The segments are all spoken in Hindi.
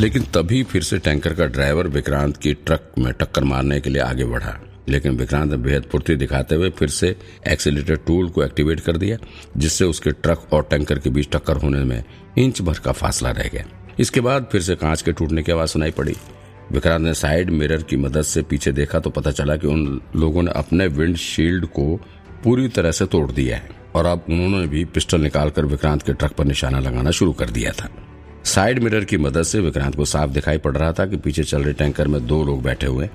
लेकिन तभी फिर से टैंकर का ड्राइवर विक्रांत की ट्रक में टक्कर मारने के लिए आगे बढ़ा। लेकिन विक्रांत ने बेहद फुर्ती दिखाते हुए फिर से एक्सीटर टूल को एक्टिवेट कर दिया, जिससे उसके ट्रक और टैंकर के बीच टक्कर होने में इंच भर का फासला रह गया। इसके बाद फिर से कांच के टूटने की आवाज़ सुनाई पड़ी। विक्रांत ने साइड मिरर की मदद से पीछे देखा तो पता चला कि उन लोगों ने अपने विंड शील्ड को पूरी तरह से तोड़ दिया है और अब उन्होंने भी पिस्टल निकालकर विक्रांत के ट्रक पर निशाना लगाना शुरू कर दिया था। साइड मिरर की मदद से विक्रांत को साफ़ दिखाई पड़ रहा था कि पीछे चल रहे टैंकर में दो लोग बैठे हुए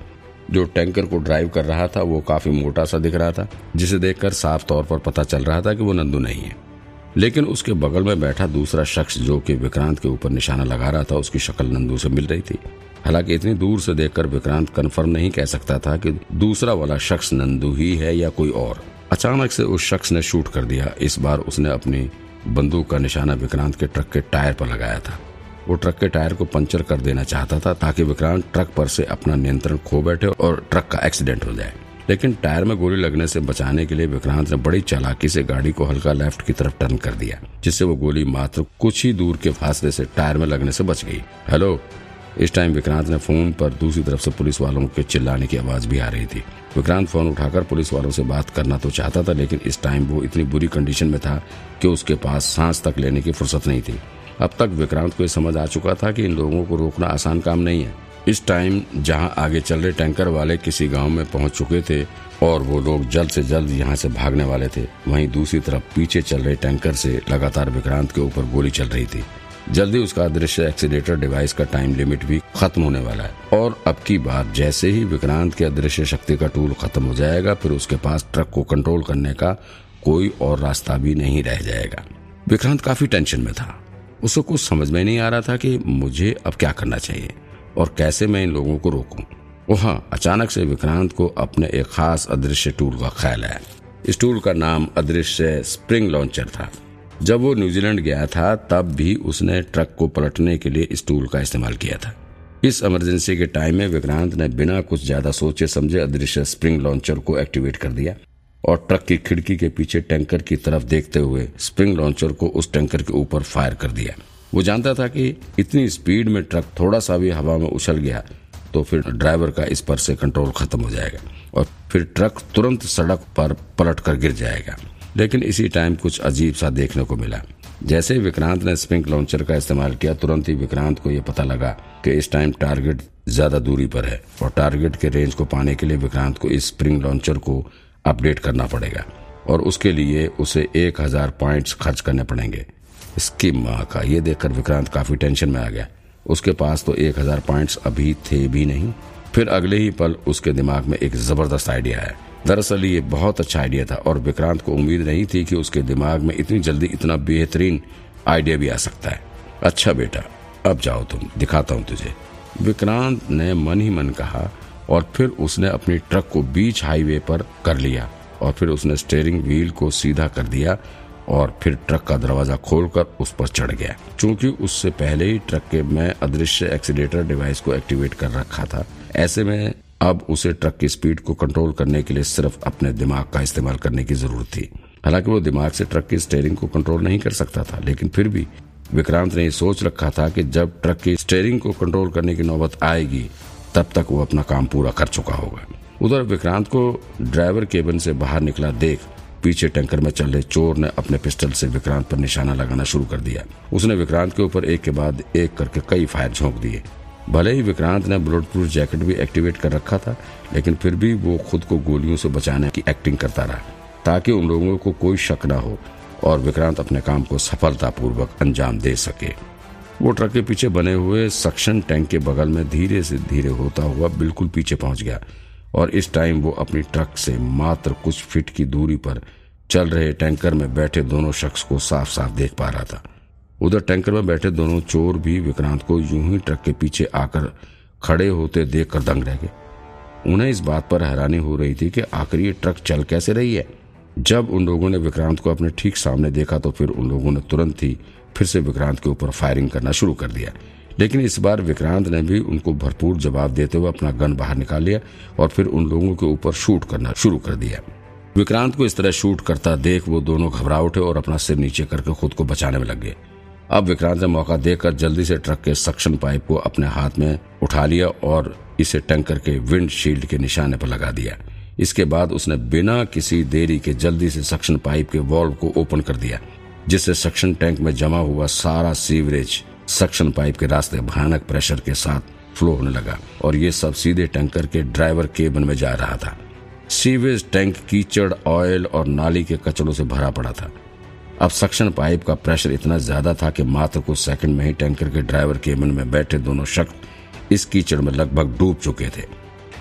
जो टैंकर को ड्राइव कर रहा था, वो काफ़ी मोटा सा दिख रहा था, जिसे देखकर साफ़ तौर पर पता चल रहा था कि वो नंदू नहीं है। लेकिन उसके बगल में बैठा दूसरा शख्स जो कि विक्रांत के ऊपर निशाना लगा रहा था, उसकी शक्ल नंदू से मिल रही थी। हालाँकि इतनी दूर से देखकर विक्रांत कन्फर्म नहीं कह सकता था कि दूसरा वाला शख्स नंदू ही है या कोई और। अचानक से उस शख्स ने शूट कर दिया। इस बार उसने अपनी बंदूक का निशाना विक्रांत के ट्रक के टायर पर लगाया था। वो ट्रक के टायर को पंचर कर देना चाहता था ताकि विक्रांत ट्रक पर से अपना नियंत्रण खो बैठे और ट्रक का एक्सीडेंट हो जाए। लेकिन टायर में गोली लगने से बचाने के लिए विक्रांत ने बड़ी चालाकी से गाड़ी को हल्का लेफ़्ट की तरफ़ टर्न कर दिया, जिससे वो गोली मात्र कुछ ही दूर के फासले से टायर में लगने से बच गई। हेलो? इस टाइम विक्रांत ने फ़ोन पर दूसरी तरफ़ से पुलिस वालों के चिल्लाने की आवाज़ भी आ रही थी। विक्रांत फ़ोन उठाकर पुलिस वालों से बात करना तो चाहता था, लेकिन इस टाइम वो इतनी बुरी कंडीशन में था कि उसके पास सांस तक लेने की फुर्सत नहीं थी। अब तक विक्रांत को यह समझ आ चुका था कि इन लोगों को रोकना आसान काम नहीं है। इस टाइम जहाँ आगे चल रहे टैंकर वाले किसी गाँव में पहुँच चुके थे और वो लोग जल्द से जल्द यहाँ से भागने वाले थे, वहीं दूसरी तरफ़ पीछे चल रहे टैंकर से लगातार विक्रांत के ऊपर गोली चल रही थी। जल्दी उसका अदृश्य एक्सीटर डिवाइस का टाइम लिमिट भी खत्म होने वाला है। और अब की बार जैसे ही विक्रांत के अदृश्य शक्ति का टूल खत्म हो जाएगा, फिर उसके पास ट्रक को कंट्रोल करने का कोई और रास्ता भी नहीं रह जाएगा। विक्रांत काफ़ी टेंशन में था। उसे कुछ समझ में नहीं आ रहा था कि मुझे अब क्या करना चाहिए और कैसे मैं इन लोगों को रोकूं। वो हाँ अचानक से विक्रांत को अपने एक खास अदृश्य टूल का ख्याल आया। इस टूल का नाम अदृश्य स्प्रिंग लॉन्चर था। जब वो न्यूजीलैंड गया था, तब भी उसने ट्रक को पलटने के लिए इस टूल का इस्तेमाल किया था। इस इमरजेंसी के टाइम में विक्रांत ने बिना कुछ ज़्यादा सोचे समझे अदृश्य स्प्रिंग लॉन्चर को एक्टिवेट कर दिया और ट्रक की खिड़की के पीछे टैंकर की तरफ़ देखते हुए स्प्रिंग लॉन्चर को उस टैंकर के ऊपर फायर कर दिया। वो जानता था कि इतनी स्पीड में ट्रक थोड़ा सा भी हवा में उछल गया तो फिर ड्राइवर का इस पर से कंट्रोल खत्म हो जाएगा और फिर ट्रक तुरंत सड़क पर पलट कर गिर जाएगा। लेकिन इसी टाइम कुछ अजीब सा देखने को मिला। जैसे विक्रांत ने स्प्रिंग लॉन्चर का इस्तेमाल किया, तुरंत ही विक्रांत को यह पता लगा कि इस टाइम टारगेट ज़्यादा दूरी पर है और टारगेट के रेंज को पाने के लिए विक्रांत को इस स्प्रिंग लॉन्चर को अपडेट करना पड़ेगा और उसके लिए उसे एक हज़ार पॉइंट खर्च करने पड़ेंगे। इसकी माँ का, ये देखकर विक्रांत काफ़ी टेंशन में आ गया। उसके पास तो एक हज़ार अभी थे भी नहीं। फिर अगले ही पल उसके दिमाग में एक ज़बरदस्त आइडिया है दरअसल ये बहुत अच्छा आइडिया था और विक्रांत को उम्मीद नहीं थी कि उसके दिमाग में इतनी जल्दी इतना बेहतरीन आइडिया भी आ सकता है। अच्छा बेटा, अब जाओ तुम, दिखाता हूँ तुझे। विक्रांत ने मन ही मन कहा और फिर उसने अपनी ट्रक को बीच हाईवे पर कर लिया और फिर उसने स्टेयरिंग व्हील को सीधा कर दिया और फिर ट्रक का दरवाज़ा खोलकर उस पर चढ़ गया। क्योंकि उससे पहले ही ट्रक के में अदृश्य एक्सीडेटर डिवाइस को एक्टिवेट कर रखा था, ऐसे में अब उसे ट्रक की स्पीड को कंट्रोल करने के लिए सिर्फ़ अपने दिमाग का इस्तेमाल करने की ज़रूरत थी। हालाँकि वो दिमाग से ट्रक की स्टेयरिंग को कंट्रोल नहीं कर सकता था, लेकिन फिर भी विक्रांत ने सोच रखा था कि जब ट्रक की स्टेयरिंग को कंट्रोल करने की नौबत आएगी, तब तक वो अपना काम पूरा कर चुका होगा। उधर विक्रांत को ड्राइवर केबिन से बाहर निकला देख पीछे टैंकर में चल रहे चोर ने अपने पिस्टल से विक्रांत पर निशाना लगाना शुरू कर दिया। उसने विक्रांत के ऊपर एक के बाद एक करके कई फायर झोंक दिए। भले ही विक्रांत ने बुलेट प्रूफ जैकेट भी एक्टिवेट कर रखा था, लेकिन फिर भी वो खुद को गोलियों से बचाने की एक्टिंग करता रहा, ताकि उन लोगों को कोई शक न हो और विक्रांत अपने काम को सफलतापूर्वक अंजाम दे सके। वो ट्रक के पीछे बने हुए सक्शन टैंक के बगल में धीरे से धीरे होता हुआ बिल्कुल पीछे पहुँच गया और इस टाइम वो अपनी ट्रक से मात्र कुछ फीट की दूरी पर चल रहे टैंकर में बैठे दोनों शख्स को साफ़ साफ़ देख पा रहा था। उधर टैंकर में बैठे दोनों चोर भी विक्रांत को यूँ ही ट्रक के पीछे आकर खड़े होते देखकर दंग रह गए। उन्हें इस बात पर हैरानी हो रही थी कि आखिर ये ट्रक चल कैसे रही है? जब उन लोगों ने विक्रांत को अपने ठीक सामने देखा तो फिर उन लोगों ने तुरंत ही फिर से विक्रांत के ऊपर फायरिंग करना शुरू कर दिया। लेकिन इस बार विक्रांत ने भी उनको भरपूर जवाब देते हुए अपना गन बाहर निकाल लिया और फिर उन लोगों के ऊपर शूट करना शुरू कर दिया। विक्रांत को इस तरह शूट करता देख वो दोनों घबरा उठे और अपना सिर नीचे करके खुद को बचाने में लग गए। अब विक्रांत ने मौका देखकर जल्दी से ट्रक के सक्शन पाइप को अपने हाथ में उठा लिया और इसे टैंकर के विंड शील्ड के निशाने पर लगा दिया। इसके बाद उसने बिना किसी देरी के जल्दी से सक्शन पाइप के वॉल्व को ओपन कर दिया, जिससे सक्शन टैंक में जमा हुआ सारा सीवरेज सक्शन पाइप के रास्ते भयानक प्रेशर के साथ फ्लो होने लगा और ये सब सीधे टैंकर के ड्राइवर केबन में जा रहा था। सीवेज टैंक कीचड़, ऑयल और नाली के कचड़ों से भरा पड़ा था। अब सक्शन पाइप का प्रेशर इतना ज़्यादा था कि मात्र कुछ सेकंड में ही टैंकर के ड्राइवर केबिन में बैठे दोनों शख्स इस कीचड़ में लगभग डूब चुके थे।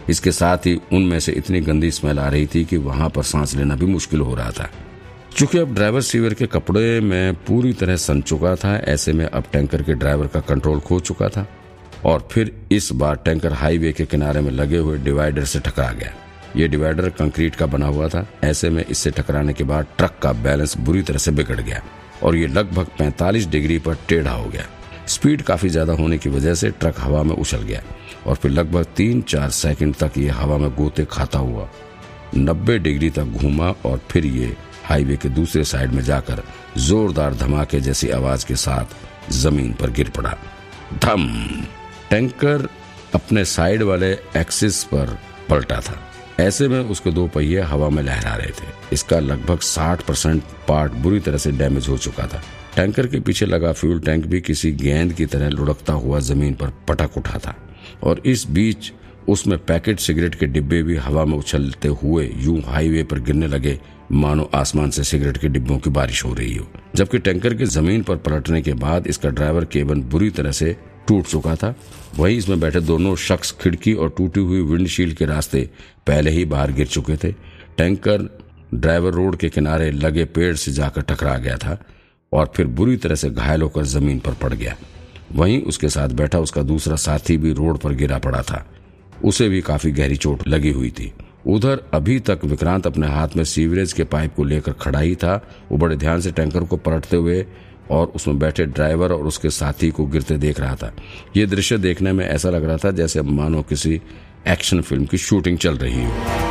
इसके साथ ही उनमें से इतनी गंदी स्मेल आ रही थी कि वहाँ पर सांस लेना भी मुश्किल हो रहा था। चूँकि अब ड्राइवर सीवर के कपड़े में पूरी तरह सन चुका था, ऐसे में अब टैंकर के ड्राइवर का कंट्रोल खो चुका था और फिर इस बार टैंकर हाईवे के किनारे में लगे हुए डिवाइडर से टकरा गया। ये डिवाइडर कंक्रीट का बना हुआ था। ऐसे में इससे टकराने के बाद ट्रक का बैलेंस बुरी तरह से बिगड़ गया और ये लगभग 45 डिग्री पर टेढ़ा हो गया। स्पीड काफ़ी ज़्यादा होने की वजह से ट्रक हवा में उछल गया और फिर लगभग तीन चार सेकंड तक ये हवा में गोते खाता हुआ। नब्बे डिग्री तक घूमा और फिर ये हाईवे के दूसरे साइड में जाकर जोरदार धमाके जैसी आवाज़ के साथ ज़मीन पर गिर पड़ा। धम! टैंकर अपने साइड वाले एक्सिस पर पलटा था। ऐसे में उसके दो पहिए हवा में लहरा रहे थे। इसका लगभग 60 परसेंट पार्ट बुरी तरह से डैमेज हो चुका था। टैंकर के पीछे लगा फ्यूल टैंक भी किसी गेंद की तरह लुढ़कता हुआ ज़मीन पर पटक उठा था। और इस बीच उसमें पैकेट सिगरेट के डिब्बे भी हवा में उछलते हुए यूँ हाईवे पर गिरने लगे, मानो आसमान से सिगरेट के डिब्बों की बारिश हो रही हो। जबकि टैंकर के ज़मीन पर पलटने के बाद इसका ड्राइवर केबन बुरी तरह से टूट चुका था। वहीं इसमें बैठे दोनों शख्स खिड़की और टूटी हुई विंडशील्ड के रास्ते पहले ही बाहर गिर चुके थे। टैंकर ड्राइवर रोड के किनारे लगे पेड़ से जाकर टकरा गया था और फिर बुरी तरह से घायल होकर ज़मीन पर पड़ गया। वहीं उसके साथ बैठा उसका दूसरा साथी भी रोड पर गिरा पड़ा था। उसे भी काफ़ी गहरी चोट लगी हुई थी। उधर अभी तक विक्रांत अपने हाथ में सीवरेज के पाइप को लेकर खड़ा ही था। वो बड़े ध्यान से टैंकर को पलटते हुए और उसमें बैठे ड्राइवर और उसके साथी को गिरते देख रहा था। ये दृश्य देखने में ऐसा लग रहा था जैसे मानो किसी एक्शन फ़िल्म की शूटिंग चल रही हो।